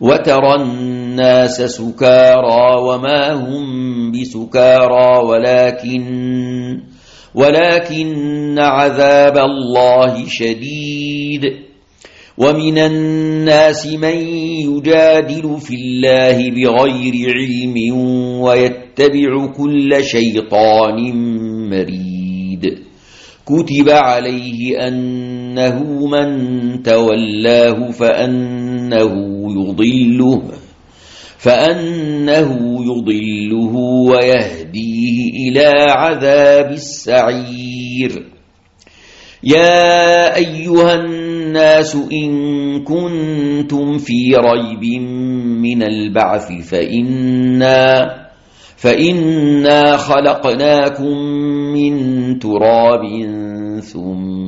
وترى الناس سكارى وما هم بسكارى ولكن ولكن عذاب الله شديد. ومن الناس من يجادل في الله بغير علم ويتبع كل شيطان مريد. كتب عليه أنه من تولاه فأنه يضله فأنه يضله ويهديه إلى عذاب السعير. يا أيها الناس إن كنتم في ريب من البعث فإنا فإنا خلقناكم من تراب ثم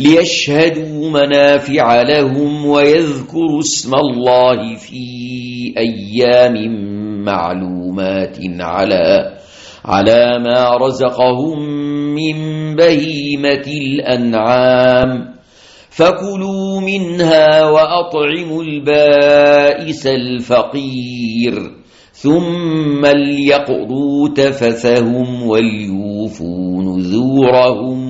ليشهدوا منافع لهم ويذكروا اسم الله في أيام معلومات على على ما رزقهم من بهيمة الأنعام. فكلوا منها وأطعموا البائس الفقير ثم ليقضوا تفثهم وليوفوا نذورهم.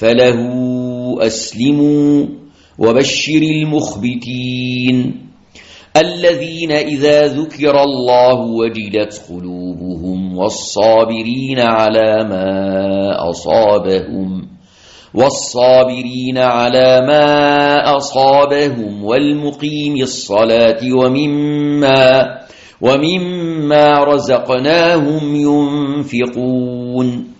فله أسلموا وبشر المخبتين الذين إذا ذكر الله وجلت قلوبهم والصابرين على ما أصابهم والصابرين على ما أصابهم والمقيم الصلاة ومما ومما رزقناهم ينفقون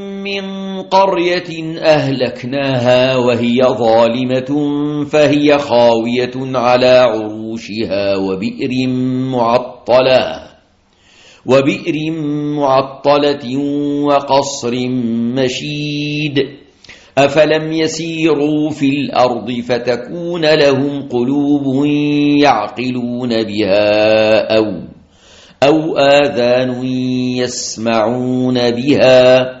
من قرية أهلكناها وهي ظالمة فهي خاوية على عروشها وبئر معطلة وبئر معطلة وقصر مشيد. أفلم يسيروا في الأرض فتكون لهم قلوب يعقلون بها أو أو آذان يسمعون بها.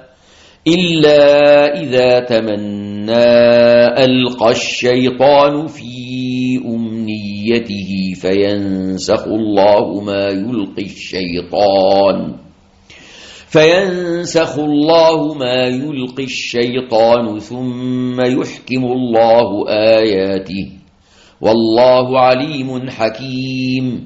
إلا إذا تمنى ألقى الشيطان في أمنيته فينسخ الله ما يلقي الشيطان فينسخ الله ما يلقي الشيطان ثم يحكم الله آياته والله عليم حكيم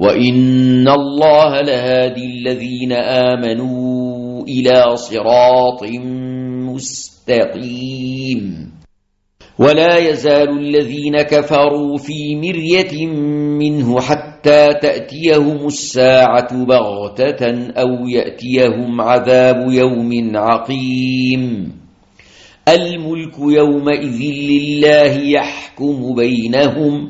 وَإِنَّ اللَّهَ لَهَادِي الَّذِينَ آمَنُوا إِلَى صِرَاطٍ مُسْتَقِيمٍ وَلَا يَزَالُ الَّذِينَ كَفَرُوا فِي مِرْيَةٍ مِنْهُ حَتَّى تَأْتِيَهُمُ السَّاعَةُ بَغْتَةً أَوْ يَأْتِيَهُمْ عَذَابُ يَوْمٍ عَقِيمٍ الْمُلْكُ يَوْمَئِذٍ لِلَّهِ يَحْكُمُ بَيْنَهُمْ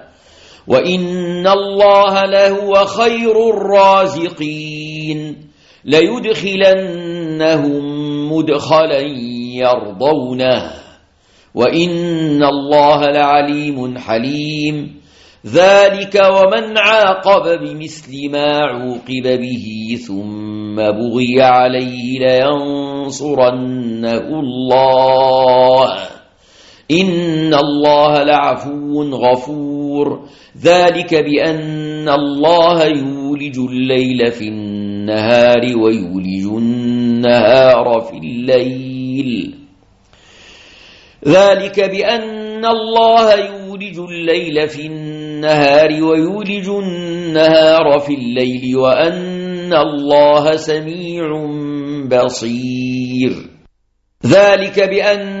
وَإِنَّ اللَّهَ لَهُوَ خَيْرُ الرَّازِقِينَ لَيُدْخِلَنَّهُم مُّدْخَلًا يَرْضَوْنَهُ وَإِنَّ اللَّهَ لَعَلِيمٌ حَلِيمٌ ذَلِكَ وَمَنْ عَاقَبَ بِمِثْلِ مَا عُوقِبَ بِهِ ثُمَّ بُغِيَ عَلَيْهِ لَيَنصُرَنَّهُ اللَّهُ إِنَّ اللَّهَ لَعَفُوٌّ غَفُورٌ. ذلك بأن الله يولج الليل في النهار ويولج النهار في الليل. ذلك بأن الله يولج الليل في النهار ويولج النهار في الليل وأن الله سميع بصير. ذلك بأن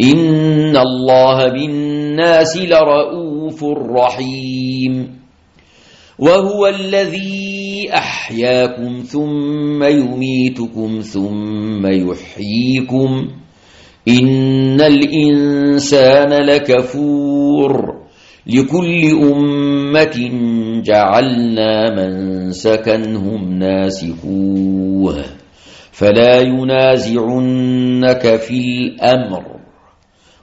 إِنَّ اللَّهَ بِالنَّاسِ لَرَءُوفٌ رَحِيمٌ وهو الذي أحياكم ثم يميتكم ثم يحييكم إن الإنسان لكفور لكل أمة جعلنا من سكنهم ناسكوه فلا ينازعنك في الأمر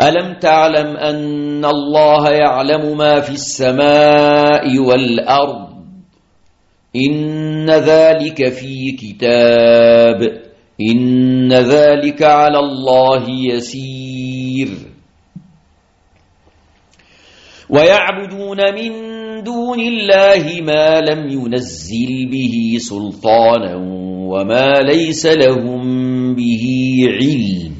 ألم تعلم أن الله يعلم ما في السماء والأرض؟ إن ذلك في كتاب. إن ذلك على الله يسير. ويعبدون من دون الله ما لم ينزل به سلطانا وما ليس لهم به علم.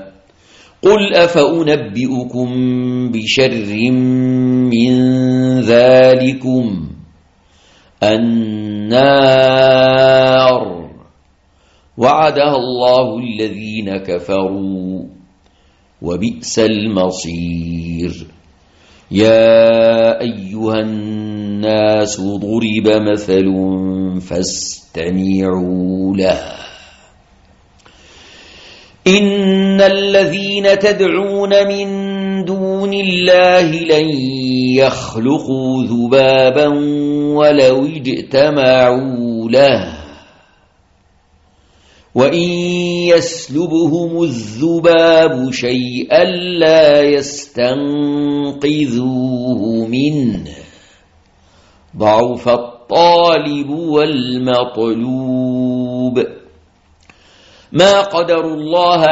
قل أفأنبئكم بشر من ذلكم النار وعدها الله الذين كفروا وبئس المصير يا أيها الناس ضرب مثل فاستمعوا له إن الذين تدعون من دون الله لن يخلقوا ذبابا ولو اجتمعوا له وَإِن يَسْلُبْهُمُ الذُّبَابُ شَيْئًا لَّا يَسْتَنقِذُوهُ مِنْهُ ضَعُفَ الطَّالِبُ وَالْمَطْلُوبُ مَا قَدَرُ اللَّهَ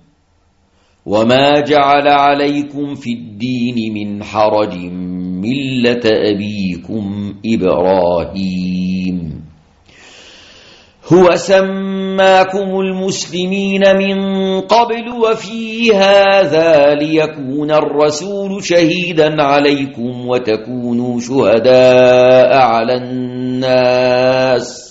وما جعل عليكم في الدين من حرج مِلَّةَ أَبِيكُمْ إِبْرَاهِيمَ هُوَ سَمَّاكُمُ الْمُسْلِمِينَ مِنْ قَبْلُ وَفِي هَذَا لِيَكُونَ الرَّسُولُ شَهِيدًا عَلَيْكُمْ وَتَكُونُوا شُهَدَاءَ عَلَى النَّاسِ